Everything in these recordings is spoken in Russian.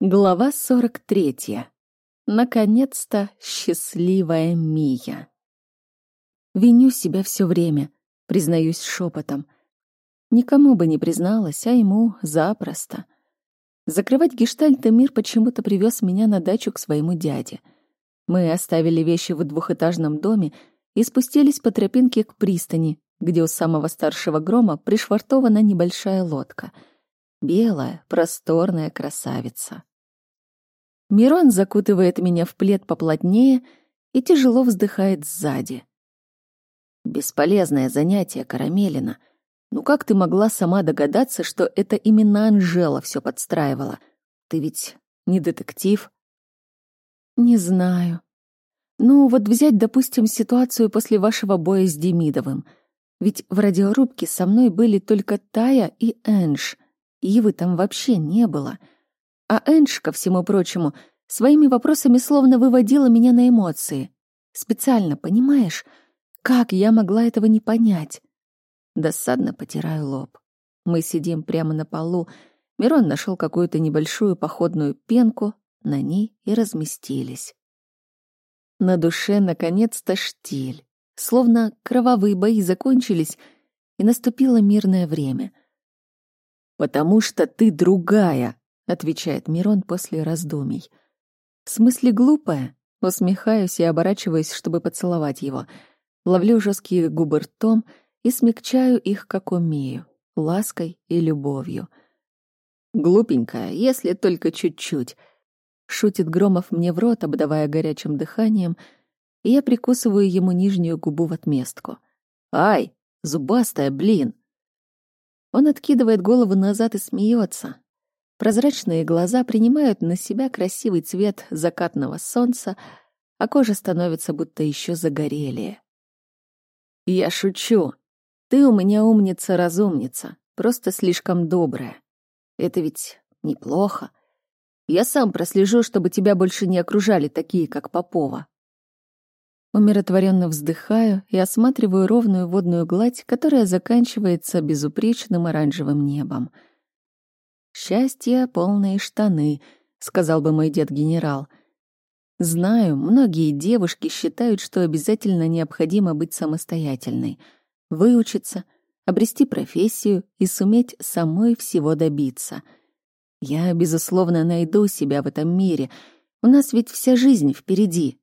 Глава 43. Наконец-то счастливая Мия. Виню себя все время, признаюсь шепотом. Никому бы не призналась, а ему запросто. Закрывать гештальты мир почему-то привез меня на дачу к своему дяде. Мы оставили вещи в двухэтажном доме и спустились по тропинке к пристани, где у самого старшего грома пришвартована небольшая лодка — Белая, просторная красавица. Мирон закутывает меня в плед поплотнее и тяжело вздыхает сзади. Бесполезное занятие, Карамелина. Ну как ты могла сама догадаться, что это именно Анжела все подстраивала? Ты ведь не детектив? Не знаю. Ну, вот взять, допустим, ситуацию после вашего боя с Демидовым. Ведь в радиорубке со мной были только Тая и Энж — Ивы там вообще не было. А Эндж, ко всему прочему, своими вопросами словно выводила меня на эмоции. Специально, понимаешь? Как я могла этого не понять? Досадно потираю лоб. Мы сидим прямо на полу. Мирон нашел какую-то небольшую походную пенку, на ней и разместились. На душе наконец-то штиль. Словно кровавые бои закончились, и наступило мирное время — «Потому что ты другая», — отвечает Мирон после раздумий. «В смысле глупая?» Усмехаюсь и оборачиваюсь, чтобы поцеловать его. Ловлю жесткие губы ртом и смягчаю их, как умею, лаской и любовью. «Глупенькая, если только чуть-чуть», — шутит Громов мне в рот, обдавая горячим дыханием, и я прикусываю ему нижнюю губу в отместку. «Ай, зубастая, блин!» Он откидывает голову назад и смеется. Прозрачные глаза принимают на себя красивый цвет закатного солнца, а кожа становится будто еще загорелее. «Я шучу. Ты у меня умница-разумница, просто слишком добрая. Это ведь неплохо. Я сам прослежу, чтобы тебя больше не окружали такие, как Попова». Умиротворенно вздыхаю и осматриваю ровную водную гладь, которая заканчивается безупречным оранжевым небом. «Счастье — полные штаны», — сказал бы мой дед-генерал. Знаю, многие девушки считают, что обязательно необходимо быть самостоятельной, выучиться, обрести профессию и суметь самой всего добиться. Я, безусловно, найду себя в этом мире. У нас ведь вся жизнь впереди.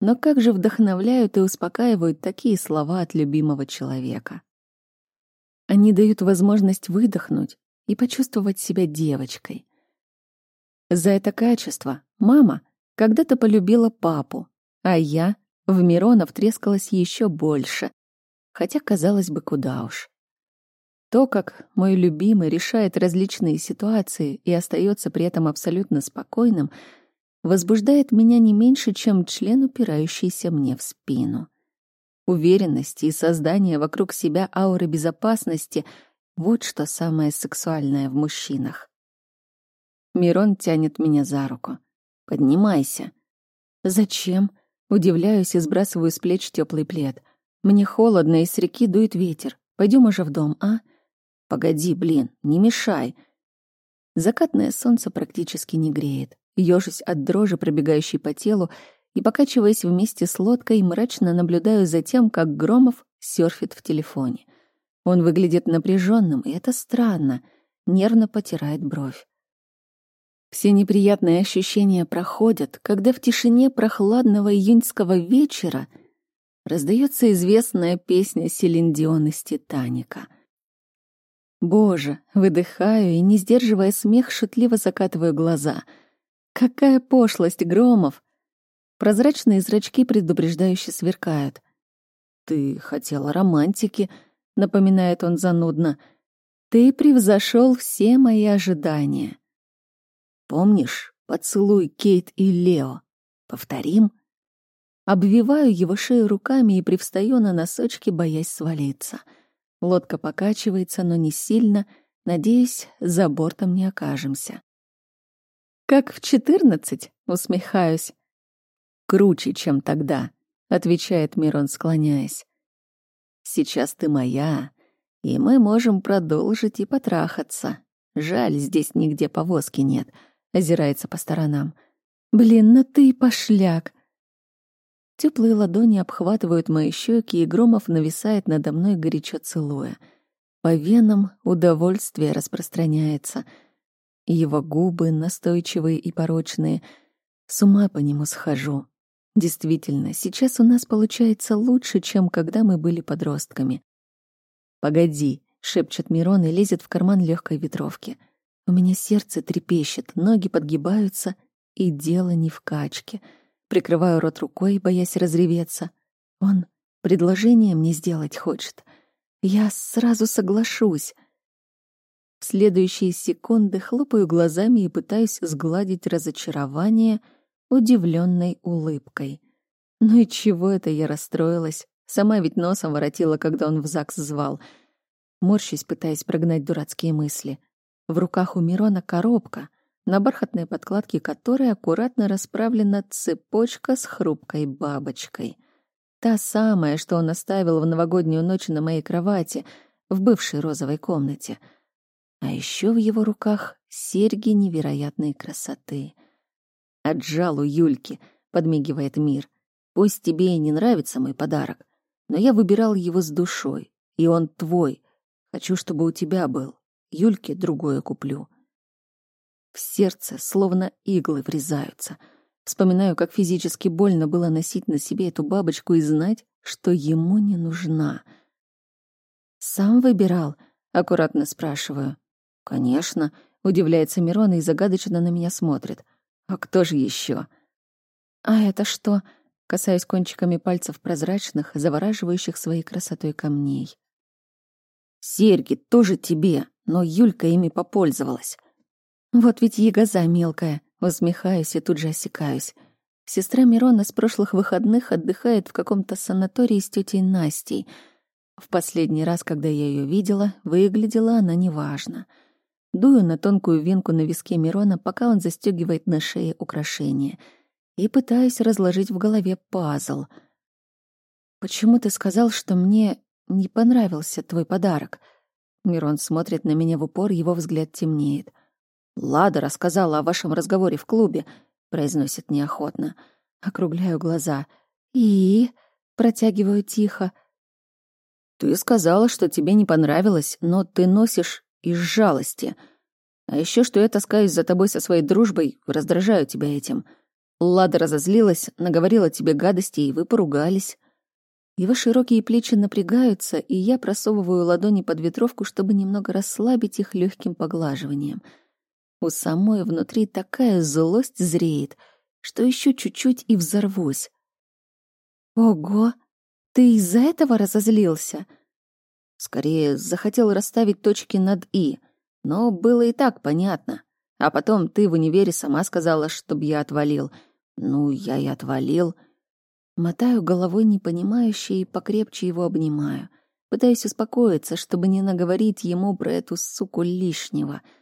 Но как же вдохновляют и успокаивают такие слова от любимого человека. Они дают возможность выдохнуть и почувствовать себя девочкой. За это качество мама когда-то полюбила папу, а я в Мирона втрескалась еще больше, хотя, казалось бы, куда уж. То, как мой любимый решает различные ситуации и остается при этом абсолютно спокойным — возбуждает меня не меньше, чем член, упирающийся мне в спину. Уверенность и создание вокруг себя ауры безопасности — вот что самое сексуальное в мужчинах. Мирон тянет меня за руку. «Поднимайся». «Зачем?» Удивляюсь и сбрасываю с плеч теплый плед. «Мне холодно, и с реки дует ветер. Пойдем уже в дом, а?» «Погоди, блин, не мешай». Закатное солнце практически не греет ёжусь от дрожи, пробегающей по телу, и, покачиваясь вместе с лодкой, мрачно наблюдаю за тем, как Громов серфит в телефоне. Он выглядит напряженным, и это странно, нервно потирает бровь. Все неприятные ощущения проходят, когда в тишине прохладного июньского вечера раздается известная песня Селин Дион из «Титаника». Боже, выдыхаю и, не сдерживая смех, шутливо закатываю глаза — Какая пошлость, Громов! Прозрачные зрачки предупреждающе сверкают. «Ты хотела романтики», — напоминает он занудно. «Ты превзошел все мои ожидания». «Помнишь поцелуй Кейт и Лео? Повторим?» Обвиваю его шею руками и привстаю на носочки, боясь свалиться. Лодка покачивается, но не сильно. Надеюсь, за бортом не окажемся. «Как в четырнадцать?» — усмехаюсь. «Круче, чем тогда», — отвечает Мирон, склоняясь. «Сейчас ты моя, и мы можем продолжить и потрахаться. Жаль, здесь нигде повозки нет. озирается по сторонам. «Блин, ну ты пошляк!» Теплые ладони обхватывают мои щеки, и Громов нависает надо мной, горячо целуя. По венам удовольствие распространяется. Его губы настойчивые и порочные. С ума по нему схожу. Действительно, сейчас у нас получается лучше, чем когда мы были подростками. «Погоди», — шепчет Мирон и лезет в карман легкой ветровки. У меня сердце трепещет, ноги подгибаются, и дело не в качке. Прикрываю рот рукой, боясь разреветься. Он предложение мне сделать хочет. Я сразу соглашусь. В следующие секунды хлопаю глазами и пытаюсь сгладить разочарование удивленной улыбкой. Ну и чего это я расстроилась? Сама ведь носом воротила, когда он в ЗАГС звал. Морщусь, пытаясь прогнать дурацкие мысли. В руках у Мирона коробка, на бархатной подкладке которой аккуратно расправлена цепочка с хрупкой бабочкой — Та самая, что он оставил в новогоднюю ночь на моей кровати, в бывшей розовой комнате. А еще в его руках серьги невероятной красоты. «Отжал у Юльки», — подмигивает мир. «Пусть тебе и не нравится мой подарок, но я выбирал его с душой, и он твой. Хочу, чтобы у тебя был. Юльке другое куплю». В сердце словно иглы врезаются — Вспоминаю, как физически больно было носить на себе эту бабочку и знать, что ему не нужна. «Сам выбирал?» — аккуратно спрашиваю. «Конечно», — удивляется Мирон и загадочно на меня смотрит. «А кто же еще? «А это что?» — касаясь кончиками пальцев прозрачных, завораживающих своей красотой камней. «Серьги тоже тебе, но Юлька ими попользовалась». «Вот ведь ягоза мелкая», Усмехаюсь и тут же осекаюсь. Сестра Мирона с прошлых выходных отдыхает в каком-то санатории с тетей Настей. В последний раз, когда я ее видела, выглядела она неважно. Дую на тонкую венку на виске Мирона, пока он застегивает на шее украшение, и пытаюсь разложить в голове пазл. «Почему ты сказал, что мне не понравился твой подарок?» Мирон смотрит на меня в упор, его взгляд темнеет. «Лада рассказала о вашем разговоре в клубе», — произносит неохотно. Округляю глаза. «И?» — протягиваю тихо. «Ты сказала, что тебе не понравилось, но ты носишь из жалости. А еще что я таскаюсь за тобой со своей дружбой, раздражаю тебя этим. Лада разозлилась, наговорила тебе гадости, и вы поругались». Его широкие плечи напрягаются, и я просовываю ладони под ветровку, чтобы немного расслабить их легким поглаживанием — у самой внутри такая злость зреет, что еще чуть-чуть и взорвусь. «Ого! Ты из-за этого разозлился?» Скорее, захотел расставить точки над «и», но было и так понятно. А потом ты в универе сама сказала, чтобы я отвалил. Ну, я и отвалил. Мотаю головой непонимающе и покрепче его обнимаю. Пытаюсь успокоиться, чтобы не наговорить ему про эту суку лишнего —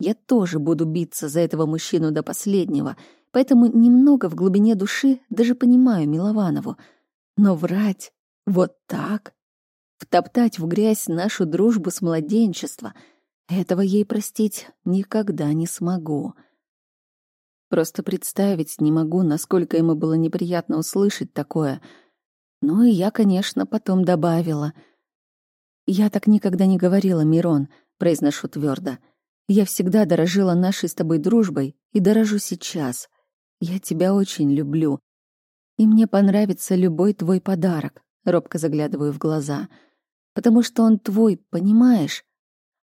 я тоже буду биться за этого мужчину до последнего, поэтому немного в глубине души даже понимаю Милованову. Но врать вот так, втоптать в грязь нашу дружбу с младенчества, этого ей простить никогда не смогу. Просто представить не могу, насколько ему было неприятно услышать такое. Ну и я, конечно, потом добавила. «Я так никогда не говорила, Мирон», — произношу твердо. Я всегда дорожила нашей с тобой дружбой и дорожу сейчас. Я тебя очень люблю. И мне понравится любой твой подарок, робко заглядываю в глаза. Потому что он твой, понимаешь?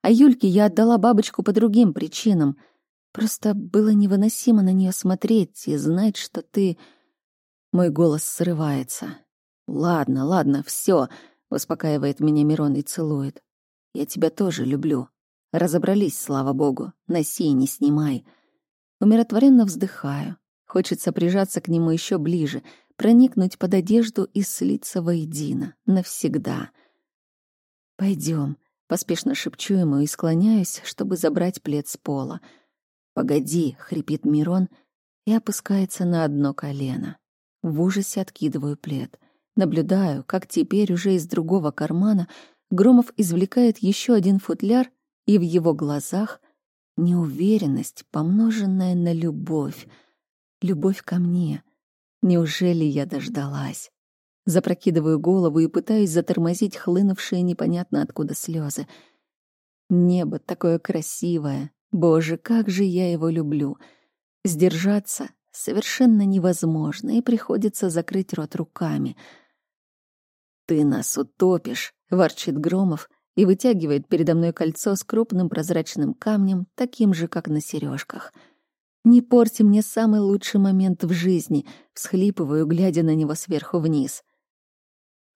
А Юльке я отдала бабочку по другим причинам. Просто было невыносимо на нее смотреть и знать, что ты... Мой голос срывается. «Ладно, ладно, все, успокаивает меня Мирон и целует. «Я тебя тоже люблю». Разобрались, слава богу. Носи и не снимай. Умиротворенно вздыхаю. Хочется прижаться к нему еще ближе, проникнуть под одежду и слиться воедино. Навсегда. Пойдем. Поспешно шепчу ему и склоняюсь, чтобы забрать плед с пола. «Погоди», — хрипит Мирон и опускается на одно колено. В ужасе откидываю плед. Наблюдаю, как теперь уже из другого кармана Громов извлекает еще один футляр и в его глазах Неуверенность, помноженная на любовь. Любовь ко мне. Неужели я дождалась? Запрокидываю голову и пытаюсь затормозить хлынувшие непонятно откуда слезы. Небо такое красивое. Боже, как же я его люблю. Сдержаться совершенно невозможно, и приходится закрыть рот руками. «Ты нас утопишь», — ворчит Громов, и вытягивает передо мной кольцо с крупным прозрачным камнем, таким же, как на сережках. «Не порти мне самый лучший момент в жизни», — всхлипываю, глядя на него сверху вниз.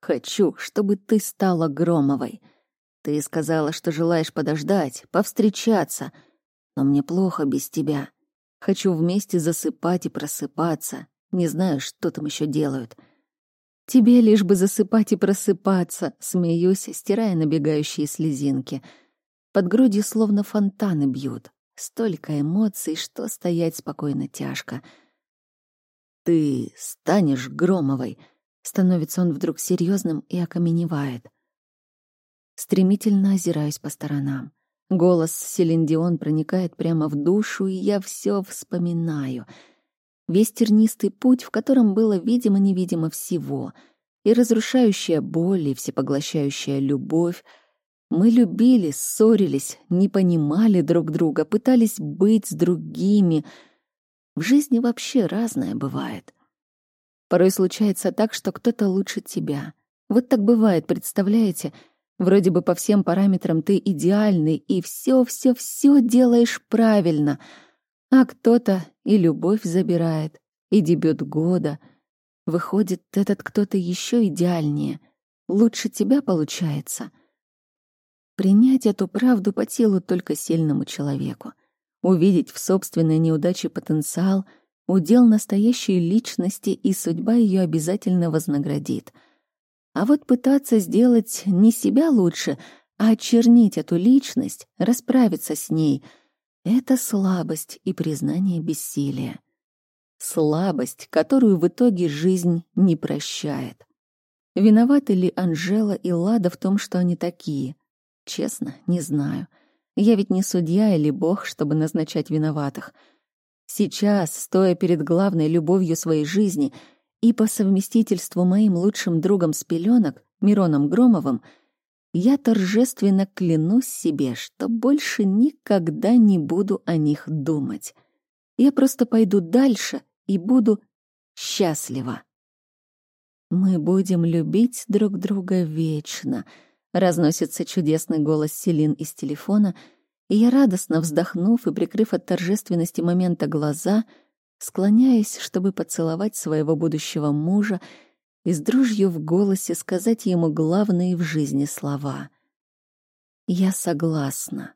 «Хочу, чтобы ты стала Громовой. Ты сказала, что желаешь подождать, повстречаться, но мне плохо без тебя. Хочу вместе засыпать и просыпаться. Не знаю, что там еще делают». Тебе лишь бы засыпать и просыпаться, смеюсь, стирая набегающие слезинки. Под грудью словно фонтаны бьют. Столько эмоций, что стоять спокойно тяжко. Ты станешь Громовой. Становится он вдруг серьезным и окаменевает. Стремительно озираюсь по сторонам. Голос Селиндион проникает прямо в душу, и я все вспоминаю — весь тернистый путь, в котором было видимо-невидимо всего, и разрушающая боль, и всепоглощающая любовь. Мы любили, ссорились, не понимали друг друга, пытались быть с другими. В жизни вообще разное бывает. Порой случается так, что кто-то лучше тебя. Вот так бывает, представляете? Вроде бы по всем параметрам ты идеальный, и все-все-все делаешь правильно — а кто-то и любовь забирает, и дебют года. Выходит, этот кто-то еще идеальнее. Лучше тебя получается. Принять эту правду по силу только сильному человеку. Увидеть в собственной неудаче потенциал — удел настоящей личности, и судьба ее обязательно вознаградит. А вот пытаться сделать не себя лучше, а очернить эту личность, расправиться с ней — это слабость и признание бессилия. Слабость, которую в итоге жизнь не прощает. Виноваты ли Анжела и Лада в том, что они такие? Честно, не знаю. Я ведь не судья или бог, чтобы назначать виноватых. Сейчас, стоя перед главной любовью своей жизни и по совместительству моим лучшим другом с пеленок, Мироном Громовым, я торжественно клянусь себе, что больше никогда не буду о них думать. Я просто пойду дальше и буду счастлива. Мы будем любить друг друга вечно, разносится чудесный голос Селин из телефона, и я радостно вздохнув и прикрыв от торжественности момента глаза, склоняясь, чтобы поцеловать своего будущего мужа и с дружью в голосе сказать ему главные в жизни слова. «Я согласна».